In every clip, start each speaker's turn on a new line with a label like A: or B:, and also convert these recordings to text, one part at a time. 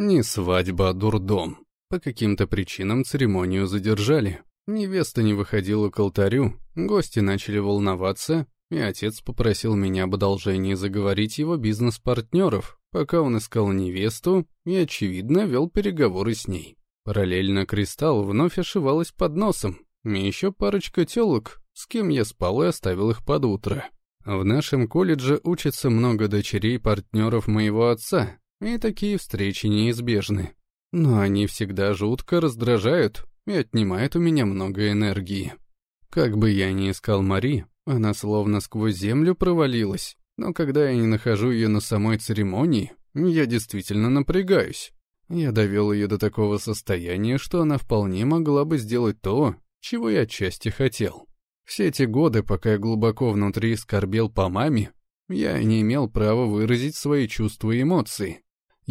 A: Не свадьба, а дурдом. По каким-то причинам церемонию задержали. Невеста не выходила к алтарю, гости начали волноваться, и отец попросил меня об одолжении заговорить его бизнес-партнеров, пока он искал невесту и, очевидно, вел переговоры с ней. Параллельно Кристалл вновь ошивалась под носом, и еще парочка телок, с кем я спал и оставил их под утро. В нашем колледже учатся много дочерей партнеров моего отца, и такие встречи неизбежны. Но они всегда жутко раздражают и отнимают у меня много энергии. Как бы я ни искал Мари, она словно сквозь землю провалилась, но когда я не нахожу ее на самой церемонии, я действительно напрягаюсь. Я довел ее до такого состояния, что она вполне могла бы сделать то, чего я отчасти хотел. Все эти годы, пока я глубоко внутри скорбел по маме, я не имел права выразить свои чувства и эмоции.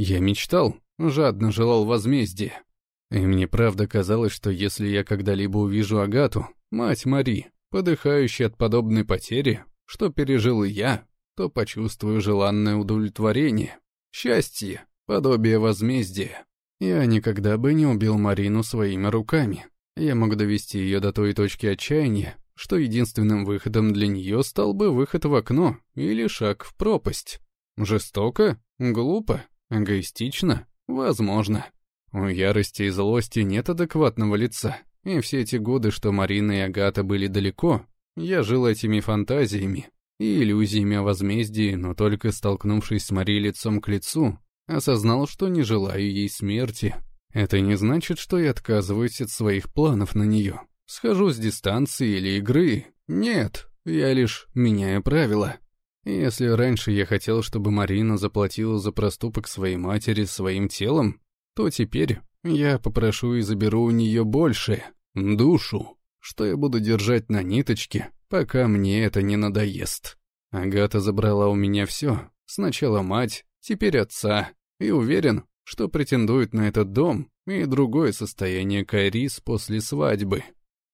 A: Я мечтал, жадно желал возмездия. И мне правда казалось, что если я когда-либо увижу Агату, мать Мари, подыхающей от подобной потери, что пережил и я, то почувствую желанное удовлетворение, счастье, подобие возмездия. Я никогда бы не убил Марину своими руками. Я мог довести ее до той точки отчаяния, что единственным выходом для нее стал бы выход в окно или шаг в пропасть. Жестоко? Глупо? Эгоистично? Возможно. У ярости и злости нет адекватного лица, и все эти годы, что Марина и Агата были далеко, я жил этими фантазиями и иллюзиями о возмездии, но только столкнувшись с Марией лицом к лицу, осознал, что не желаю ей смерти. Это не значит, что я отказываюсь от своих планов на нее. Схожу с дистанции или игры. Нет, я лишь меняю правила. Если раньше я хотел, чтобы Марина заплатила за проступок своей матери своим телом, то теперь я попрошу и заберу у нее больше, душу, что я буду держать на ниточке, пока мне это не надоест. Агата забрала у меня все, сначала мать, теперь отца, и уверен, что претендует на этот дом и другое состояние Кайрис после свадьбы.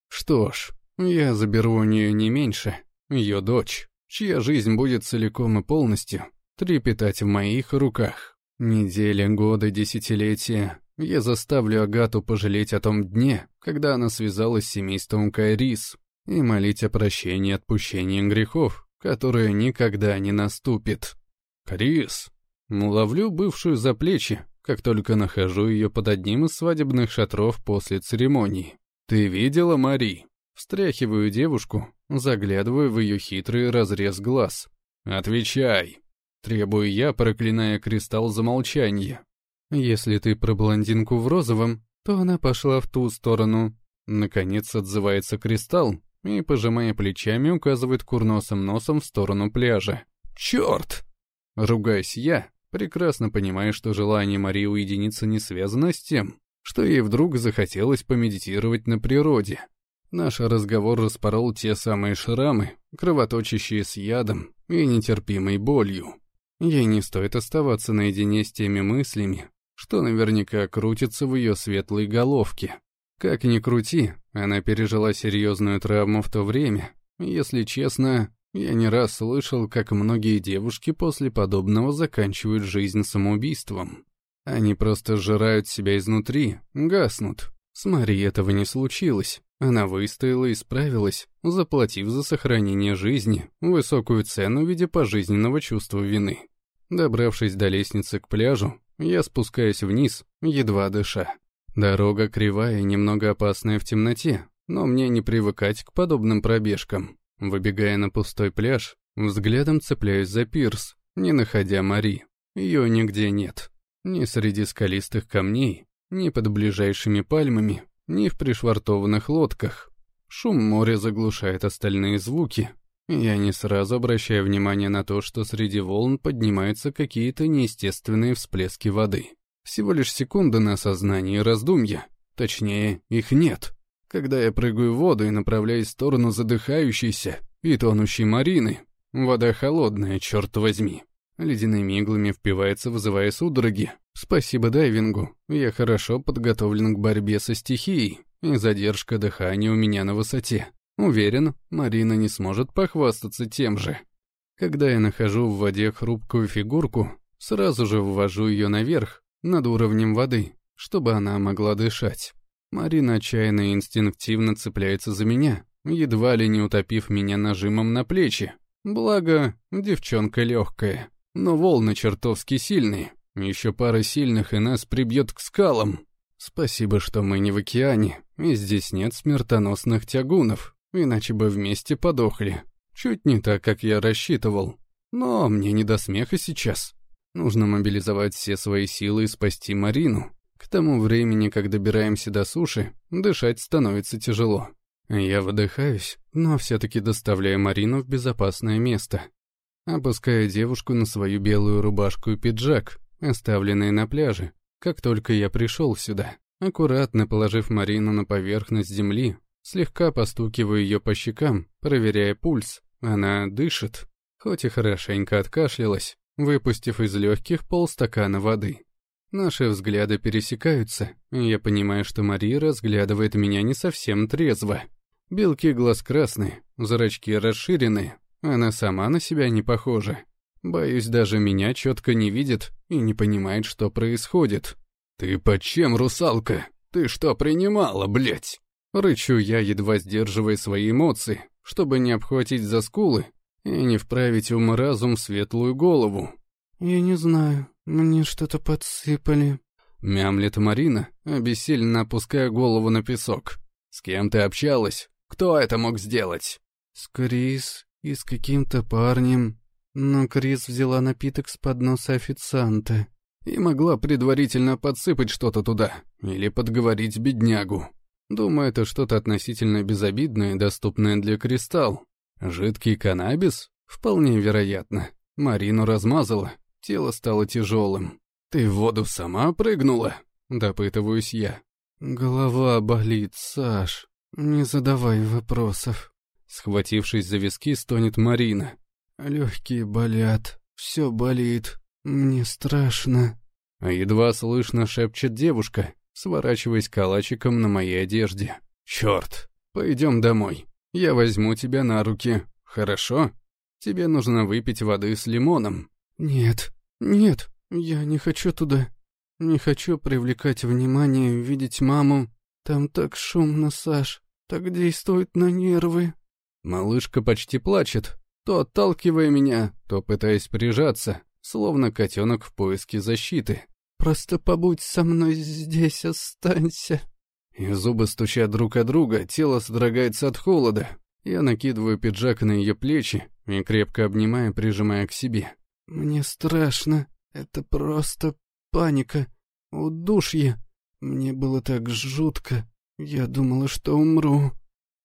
A: Что ж, я заберу у нее не меньше, ее дочь, чья жизнь будет целиком и полностью трепетать в моих руках. Недели, годы, десятилетия. Я заставлю Агату пожалеть о том дне, когда она связалась с семейством Кайрис, и молить о прощении и отпущении грехов, которые никогда не наступит. Крис. Ловлю бывшую за плечи, как только нахожу ее под одним из свадебных шатров после церемонии. «Ты видела Мари?» Встряхиваю девушку, заглядываю в ее хитрый разрез глаз. «Отвечай!» Требую я, проклиная кристалл за молчание. Если ты про блондинку в розовом, то она пошла в ту сторону. Наконец отзывается кристалл и, пожимая плечами, указывает курносым носом в сторону пляжа. «Черт!» Ругаюсь я, прекрасно понимая, что желание Марии уединиться не связано с тем, что ей вдруг захотелось помедитировать на природе. Наш разговор распорол те самые шрамы, кровоточащие с ядом и нетерпимой болью. Ей не стоит оставаться наедине с теми мыслями, что наверняка крутится в ее светлой головке. Как ни крути, она пережила серьезную травму в то время. Если честно, я не раз слышал, как многие девушки после подобного заканчивают жизнь самоубийством. Они просто сжирают себя изнутри, гаснут. С Марией этого не случилось. Она выстояла и справилась, заплатив за сохранение жизни высокую цену в виде пожизненного чувства вины. Добравшись до лестницы к пляжу, я спускаюсь вниз, едва дыша. Дорога кривая и немного опасная в темноте, но мне не привыкать к подобным пробежкам. Выбегая на пустой пляж, взглядом цепляюсь за пирс, не находя Мари. Ее нигде нет. Ни среди скалистых камней, ни под ближайшими пальмами, ни в пришвартованных лодках. Шум моря заглушает остальные звуки. Я не сразу обращаю внимание на то, что среди волн поднимаются какие-то неестественные всплески воды. Всего лишь секунда на осознание и раздумья. Точнее, их нет. Когда я прыгаю в воду и направляюсь в сторону задыхающейся и тонущей Марины, вода холодная, черт возьми. Ледяными иглами впивается, вызывая судороги. Спасибо дайвингу, я хорошо подготовлен к борьбе со стихией, и задержка дыхания у меня на высоте. Уверен, Марина не сможет похвастаться тем же. Когда я нахожу в воде хрупкую фигурку, сразу же ввожу ее наверх, над уровнем воды, чтобы она могла дышать. Марина отчаянно и инстинктивно цепляется за меня, едва ли не утопив меня нажимом на плечи. Благо, девчонка легкая, но волны чертовски сильные. Еще пара сильных и нас прибьет к скалам. Спасибо, что мы не в океане, и здесь нет смертоносных тягунов, иначе бы вместе подохли. Чуть не так, как я рассчитывал. Но мне не до смеха сейчас. Нужно мобилизовать все свои силы и спасти Марину. К тому времени, как добираемся до суши, дышать становится тяжело. Я выдыхаюсь, но все-таки доставляю Марину в безопасное место. Опускаю девушку на свою белую рубашку и пиджак, оставленные на пляже, как только я пришел сюда. Аккуратно положив Марину на поверхность земли, слегка постукиваю ее по щекам, проверяя пульс. Она дышит, хоть и хорошенько откашлялась, выпустив из легких полстакана воды. Наши взгляды пересекаются, и я понимаю, что Мария разглядывает меня не совсем трезво. Белки глаз красные, зрачки расширены, она сама на себя не похожа. Боюсь, даже меня четко не видит и не понимает, что происходит. «Ты под чем, русалка? Ты что принимала, блядь?» Рычу я, едва сдерживая свои эмоции, чтобы не обхватить за скулы и не вправить ум-разум в светлую голову.
B: «Я не знаю, мне что-то подсыпали», —
A: мямлет Марина, обессиленно опуская голову на песок. «С кем ты общалась? Кто это мог сделать?»
B: «С Крис и с каким-то парнем. Но Крис взяла напиток с подноса официанта».
A: И могла предварительно подсыпать что-то туда, или подговорить беднягу. Думаю, это что-то относительно безобидное, доступное для кристалл. Жидкий каннабис? Вполне вероятно. Марину размазала, тело стало тяжелым. «Ты в воду сама прыгнула?» — допытываюсь я.
B: «Голова болит, Саш. Не задавай вопросов».
A: Схватившись за виски, стонет Марина.
B: «Легкие болят, все болит. Мне страшно».
A: Едва слышно шепчет девушка, сворачиваясь калачиком на моей одежде. «Черт, пойдем домой. Я возьму тебя на руки, хорошо? Тебе нужно выпить воды с лимоном».
B: «Нет, нет, я не хочу туда. Не хочу привлекать внимание, видеть маму. Там так шумно, Саш, так действует на нервы».
A: Малышка почти плачет, то отталкивая меня, то пытаясь прижаться, словно котенок в поиске защиты.
B: Просто побудь со мной здесь, останься».
A: И зубы стучат друг от друга, тело содрогается от холода. Я накидываю пиджак на ее плечи и крепко обнимаю, прижимая к себе.
B: «Мне страшно. Это просто паника. Удушье. Мне было так жутко. Я думала, что умру».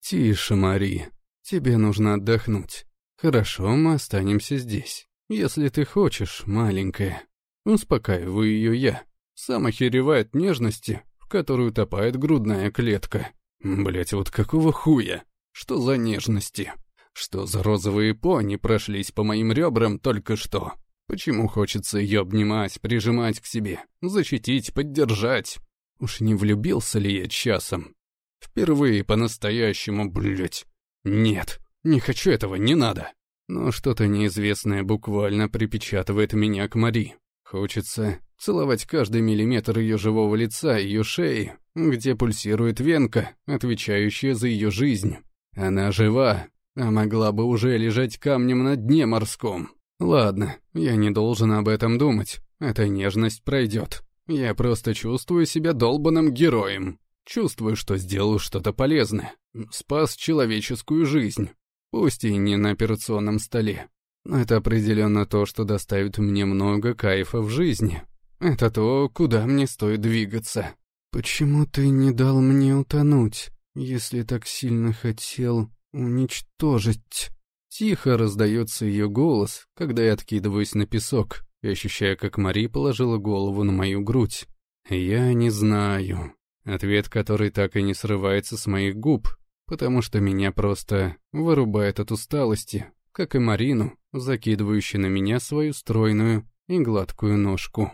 A: «Тише, Мари. Тебе нужно отдохнуть. Хорошо, мы останемся здесь. Если ты хочешь, маленькая». Успокаиваю ее я. Сам охеревает нежности, в которую топает грудная клетка. Блять, вот какого хуя? Что за нежности? Что за розовые пони прошлись по моим ребрам только что? Почему хочется ее обнимать, прижимать к себе, защитить, поддержать? Уж не влюбился ли я часом? Впервые по-настоящему, блять. Нет, не хочу этого, не надо. Но что-то неизвестное буквально припечатывает меня к Мари. Хочется целовать каждый миллиметр ее живого лица, ее шеи, где пульсирует венка, отвечающая за ее жизнь. Она жива, а могла бы уже лежать камнем на дне морском. Ладно, я не должен об этом думать. Эта нежность пройдет. Я просто чувствую себя долбанным героем. Чувствую, что сделал что-то полезное. Спас человеческую жизнь. Пусть и не на операционном столе. Это определенно то, что доставит мне много кайфа в жизни. Это то, куда мне стоит двигаться.
B: Почему ты не дал мне утонуть, если так сильно хотел уничтожить?
A: Тихо раздается ее голос, когда я откидываюсь на песок и ощущаю, как Мари положила голову на мою грудь. Я не знаю. Ответ, который так и не срывается с моих губ, потому что меня просто вырубает от усталости, как и Марину, закидывающую на меня свою стройную и гладкую ножку.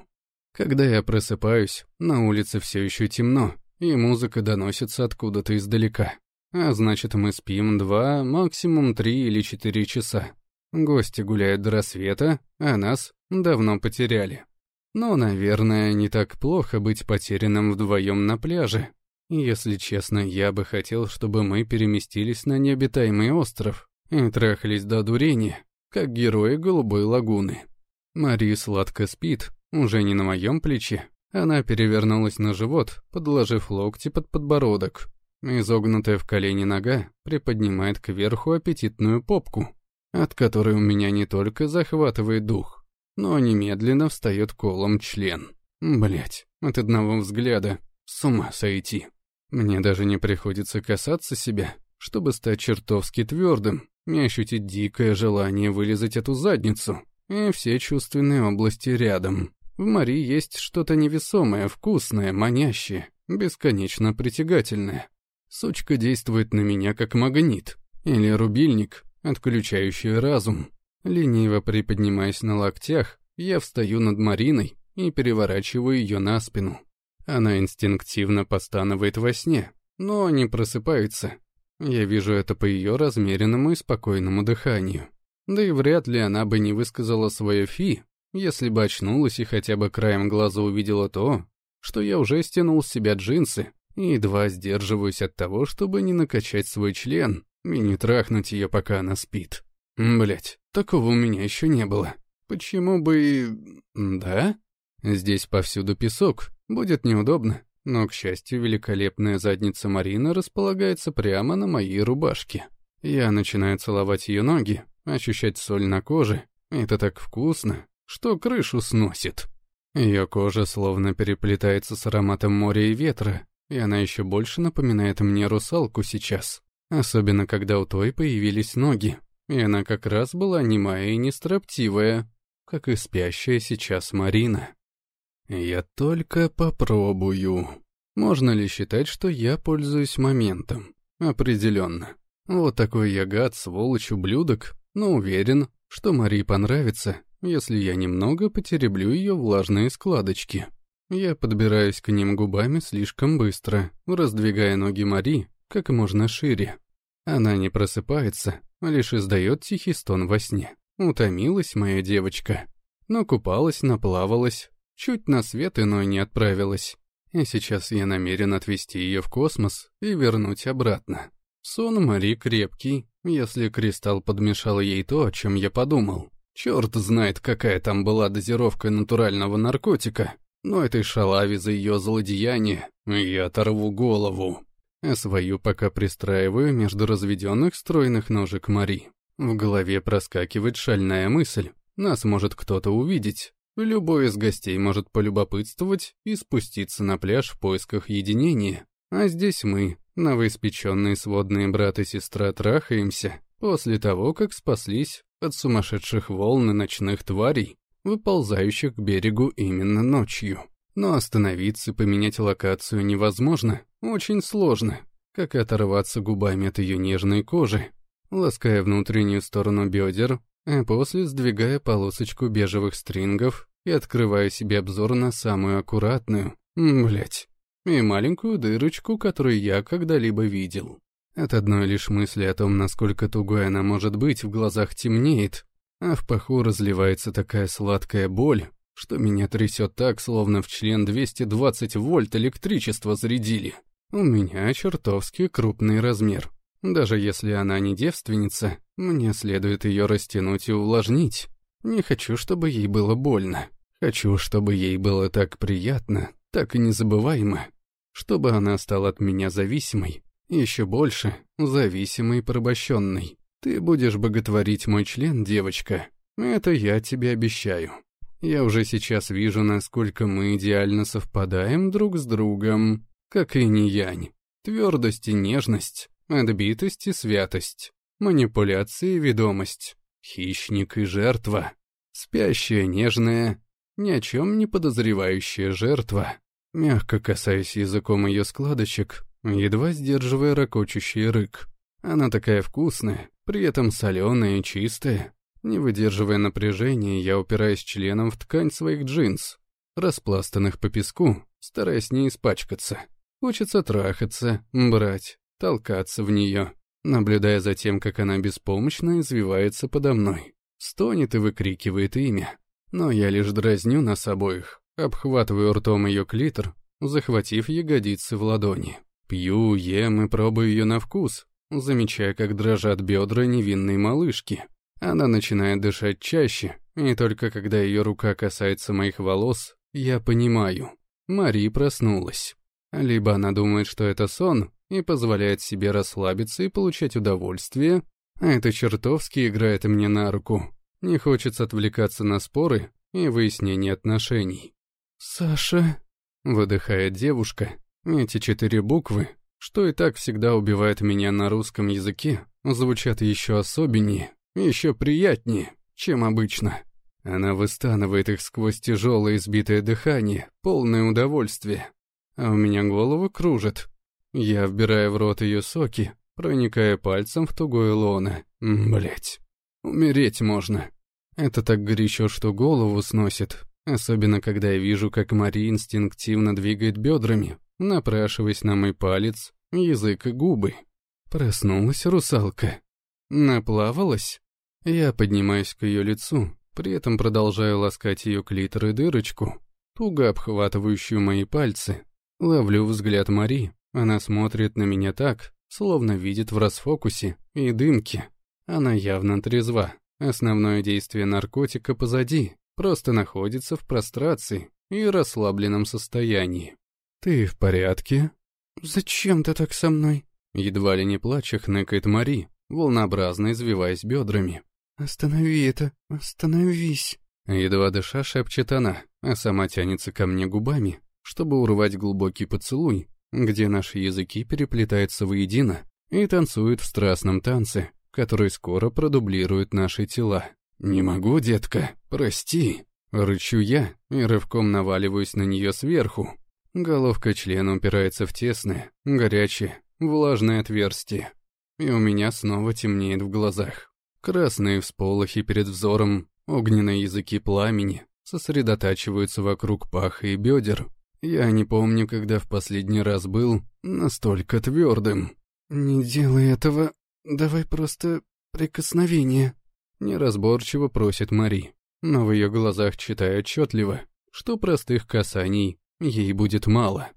A: Когда я просыпаюсь, на улице все еще темно, и музыка доносится откуда-то издалека. А значит, мы спим два, максимум три или четыре часа. Гости гуляют до рассвета, а нас давно потеряли. Но, наверное, не так плохо быть потерянным вдвоем на пляже. Если честно, я бы хотел, чтобы мы переместились на необитаемый остров и трахались до дурения, как герои Голубой лагуны. Мари сладко спит, уже не на моем плече. Она перевернулась на живот, подложив локти под подбородок. Изогнутая в колени нога приподнимает кверху аппетитную попку, от которой у меня не только захватывает дух, но немедленно встает колом член. Блять, от одного взгляда с ума сойти. Мне даже не приходится касаться себя, чтобы стать чертовски твердым и ощутить дикое желание вылезать эту задницу и все чувственные области рядом. В Мари есть что-то невесомое, вкусное, манящее, бесконечно притягательное. Сучка действует на меня как магнит или рубильник, отключающий разум. Лениво приподнимаясь на локтях, я встаю над Мариной и переворачиваю ее на спину. Она инстинктивно постанывает во сне, но не просыпается. Я вижу это по ее размеренному и спокойному дыханию. Да и вряд ли она бы не высказала свое фи, если бы очнулась и хотя бы краем глаза увидела то, что я уже стянул с себя джинсы и едва сдерживаюсь от того, чтобы не накачать свой член и не трахнуть ее, пока она спит. Блять, такого у меня еще не было. Почему бы... Да? Здесь повсюду песок, будет неудобно, но, к счастью, великолепная задница Марины располагается прямо на моей рубашке. Я начинаю целовать ее ноги, ощущать соль на коже. Это так вкусно, что крышу сносит. Ее кожа словно переплетается с ароматом моря и ветра, и она еще больше напоминает мне русалку сейчас. Особенно, когда у той появились ноги, и она как раз была немая и нестроптивая, как и спящая сейчас Марина. Я только попробую. Можно ли считать, что я пользуюсь моментом? Определенно. Вот такой я гад, сволочь, ублюдок, но уверен, что Мари понравится, если я немного потереблю ее влажные складочки. Я подбираюсь к ним губами слишком быстро, раздвигая ноги Мари как можно шире. Она не просыпается, лишь издает тихий стон во сне. Утомилась моя девочка. Но купалась, наплавалась, чуть на свет иной не отправилась. И сейчас я намерен отвезти ее в космос и вернуть обратно. Сон Мари крепкий, если Кристалл подмешал ей то, о чем я подумал. Черт знает, какая там была дозировка натурального наркотика, но этой шалаве за ее злодеяние я оторву голову. А свою пока пристраиваю между разведенных стройных ножек Мари. В голове проскакивает шальная мысль. Нас может кто-то увидеть. Любой из гостей может полюбопытствовать и спуститься на пляж в поисках единения. А здесь мы, новоиспеченные сводные брат и сестра, трахаемся после того, как спаслись от сумасшедших волн и ночных тварей, выползающих к берегу именно ночью. Но остановиться и поменять локацию невозможно, очень сложно, как и оторваться губами от ее нежной кожи, лаская внутреннюю сторону бедер, а после сдвигая полосочку бежевых стрингов и открывая себе обзор на самую аккуратную, блять, и маленькую дырочку, которую я когда-либо видел. От одной лишь мысли о том, насколько тугой она может быть, в глазах темнеет, а в паху разливается такая сладкая боль, что меня трясет так, словно в член 220 вольт электричество зарядили. У меня чертовски крупный размер. Даже если она не девственница, мне следует ее растянуть и увлажнить. Не хочу, чтобы ей было больно. Хочу, чтобы ей было так приятно, так и незабываемо. Чтобы она стала от меня зависимой. Еще больше, зависимой и порабощенной. Ты будешь боготворить мой член, девочка. Это я тебе обещаю. Я уже сейчас вижу, насколько мы идеально совпадаем друг с другом. Как и не янь. Твердость и нежность, отбитость и святость, манипуляция и ведомость, хищник и жертва, спящая нежная, ни о чем не подозревающая жертва. Мягко касаясь языком ее складочек, едва сдерживая ракочущий рык. Она такая вкусная, при этом соленая и чистая. Не выдерживая напряжения, я упираюсь членом в ткань своих джинс, распластанных по песку, стараясь не испачкаться. Хочется трахаться, брать, толкаться в нее, наблюдая за тем, как она беспомощно извивается подо мной. Стонет и выкрикивает имя. Но я лишь дразню нас обоих, Обхватываю ртом ее клитор, захватив ягодицы в ладони. Пью, ем и пробую ее на вкус, замечая, как дрожат бедра невинной малышки. Она начинает дышать чаще, и только когда ее рука касается моих волос, я понимаю. Мари проснулась. Либо она думает, что это сон, и позволяет себе расслабиться и получать удовольствие, а это чертовски играет мне на руку. Не хочется отвлекаться на споры и выяснение отношений.
B: «Саша...» — выдыхает девушка. Эти четыре буквы, что и так всегда убивает меня на русском языке, звучат еще особеннее, еще приятнее, чем обычно. Она выстанывает их сквозь тяжелое избитое дыхание, полное удовольствие. А у меня голову кружит. Я вбираю в рот ее соки, проникая пальцем в тугое лоно. Блять, умереть можно. Это так горячо, что голову сносит, особенно когда я вижу, как Мари инстинктивно двигает бедрами, напрашиваясь на мой палец, язык и губы. Проснулась русалка. Наплавалась. Я поднимаюсь к ее лицу, при этом продолжаю ласкать ее клитор и дырочку, туго обхватывающую мои пальцы. Ловлю взгляд Мари, она смотрит на меня так, словно видит в расфокусе и дымке. Она явно трезва. Основное действие наркотика позади, просто находится в прострации и расслабленном состоянии. «Ты в порядке?»
A: «Зачем ты так со мной?» Едва ли не плача хныкает Мари, волнообразно извиваясь бедрами.
B: «Останови это, остановись!»
A: Едва дыша шепчет она, а сама тянется ко мне губами, чтобы урвать глубокий поцелуй, где наши языки переплетаются воедино и танцуют в страстном танце, который скоро продублирует наши тела. «Не могу, детка, прости!» Рычу я и рывком наваливаюсь на нее сверху. Головка члена упирается в тесное, горячее, влажное отверстие. И у меня снова темнеет в глазах. Красные всполохи перед взором, огненные языки пламени сосредотачиваются вокруг паха и бедер. Я не помню, когда в последний раз был настолько твердым.
B: «Не делай этого, давай просто прикосновение», —
A: неразборчиво просит Мари, но в ее глазах читаю отчетливо, что простых касаний ей будет мало.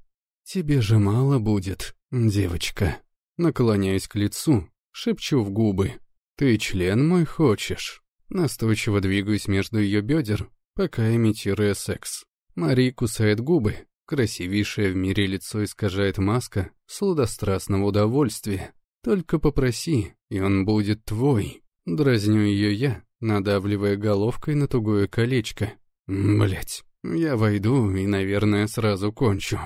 A: «Тебе же мало будет, девочка». Наклоняюсь к лицу, шепчу в губы. «Ты член мой хочешь?» Настойчиво двигаюсь между ее бедер, пока имитируя секс. Мари кусает губы, красивейшее в мире лицо искажает маска сладострастного удовольствия. Только попроси, и он будет твой. Дразню ее я, надавливая головкой на тугое колечко. Блять. Я войду и, наверное, сразу кончу.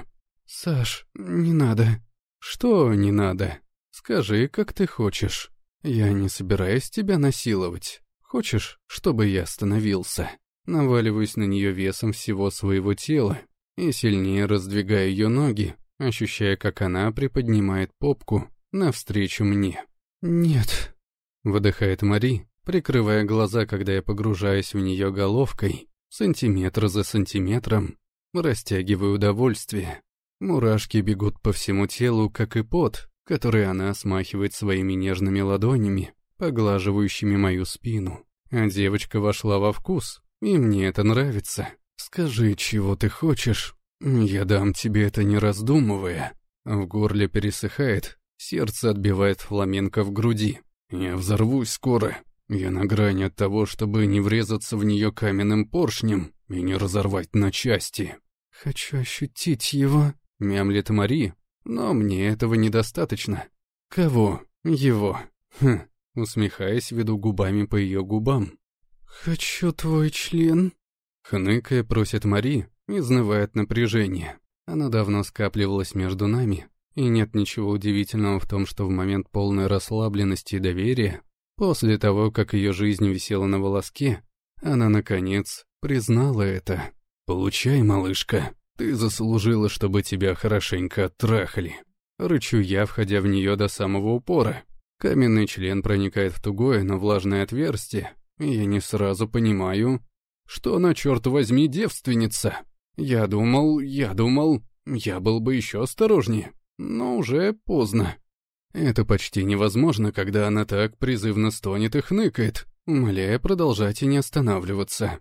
B: Саш, не надо.
A: Что не надо? Скажи, как ты хочешь. Я не собираюсь тебя насиловать. Хочешь, чтобы я остановился? Наваливаюсь на нее весом всего своего тела и сильнее раздвигаю ее ноги, ощущая, как она приподнимает попку навстречу мне.
B: «Нет», —
A: выдыхает Мари, прикрывая глаза, когда я погружаюсь в нее головкой, Сантиметр за сантиметром растягиваю удовольствие. Мурашки бегут по всему телу, как и пот, который она смахивает своими нежными ладонями, поглаживающими мою спину. А девочка вошла во вкус, и мне это нравится. Скажи, чего ты хочешь? Я дам тебе это не раздумывая. В горле пересыхает, сердце отбивает фламенко в груди. Я взорвусь скоро. Я на грани от того, чтобы не врезаться в нее каменным поршнем и не разорвать на части.
B: «Хочу ощутить его», —
A: мямлет Мари, но мне этого недостаточно. «Кого? Его?» Хм, усмехаясь, веду губами по ее губам.
B: «Хочу твой член», —
A: хныкая просит Мари, изнывает напряжение. Оно давно скапливалось между нами, и нет ничего удивительного в том, что в момент полной расслабленности и доверия После того, как ее жизнь висела на волоске, она, наконец, признала это. «Получай, малышка, ты заслужила, чтобы тебя хорошенько оттрахали». Рычу я, входя в нее до самого упора. Каменный член проникает в тугое, но влажное отверстие, и я не сразу понимаю, что она, черт возьми, девственница. Я думал, я думал, я был бы еще осторожнее, но уже поздно. Это почти невозможно, когда она так призывно стонет и хныкает, умоляя продолжать и не останавливаться.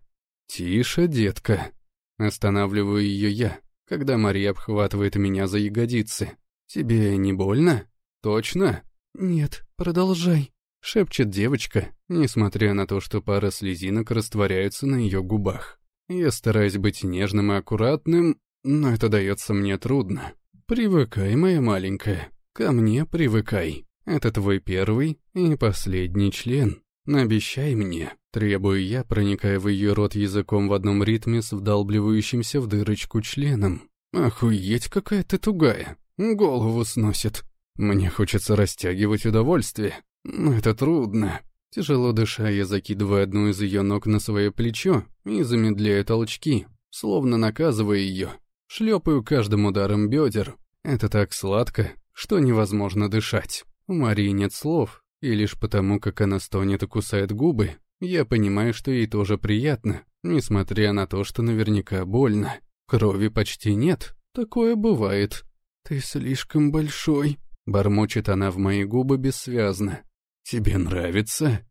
A: «Тише, детка». Останавливаю ее я, когда Мария обхватывает меня за ягодицы. «Тебе не больно? Точно?»
B: «Нет, продолжай», —
A: шепчет девочка, несмотря на то, что пара слезинок растворяются на ее губах. Я стараюсь быть нежным и аккуратным, но это дается мне трудно. Привыкай, моя маленькая, ко мне привыкай. Это твой первый и последний член. Обещай мне, требую я, проникая в ее рот языком в одном ритме с вдалбливающимся в дырочку членом. Охуеть, какая ты тугая. Голову сносит. Мне хочется растягивать удовольствие, это трудно. Тяжело дыша, я закидываю одну из ее ног на свое плечо и замедляю толчки, словно наказывая ее. Шлепаю каждым ударом бедер. Это так сладко, что невозможно дышать. У Марии нет слов, и лишь потому, как она стонет и кусает губы, я понимаю, что ей тоже приятно, несмотря на то, что наверняка больно. Крови почти нет, такое бывает. «Ты слишком большой», — бормочет она в мои губы бессвязно. «Тебе нравится?»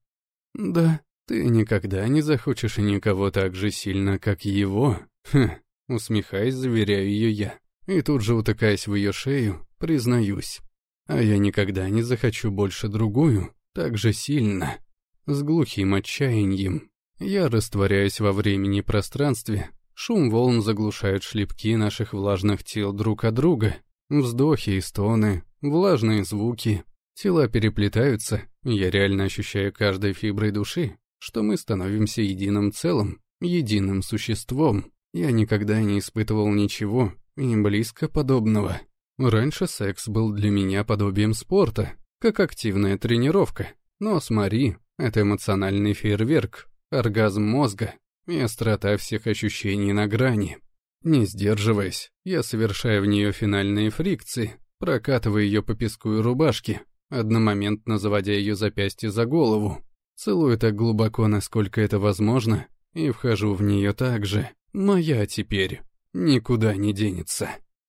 A: «Да, ты никогда не захочешь никого так же сильно, как его». Хм, усмехаясь, заверяю ее я. И тут же утыкаясь в ее шею, признаюсь. А я никогда не захочу больше другую, так же сильно. С глухим отчаянием. Я растворяюсь во времени и пространстве. Шум волн заглушает шлепки наших влажных тел друг от друга. Вздохи и стоны, влажные звуки. Тела переплетаются, я реально ощущаю каждой фиброй души, что мы становимся единым целым, единым существом. Я никогда не испытывал ничего и близко подобного. Раньше секс был для меня подобием спорта, как активная тренировка. Но с Мари это эмоциональный фейерверк, оргазм мозга и острота всех ощущений на грани. Не сдерживаясь, я совершаю в нее финальные фрикции, прокатывая ее по песку и рубашке, одномоментно заводя ее запястье за голову, целую так глубоко, насколько это возможно, и вхожу в нее так же. Моя теперь никуда не денется.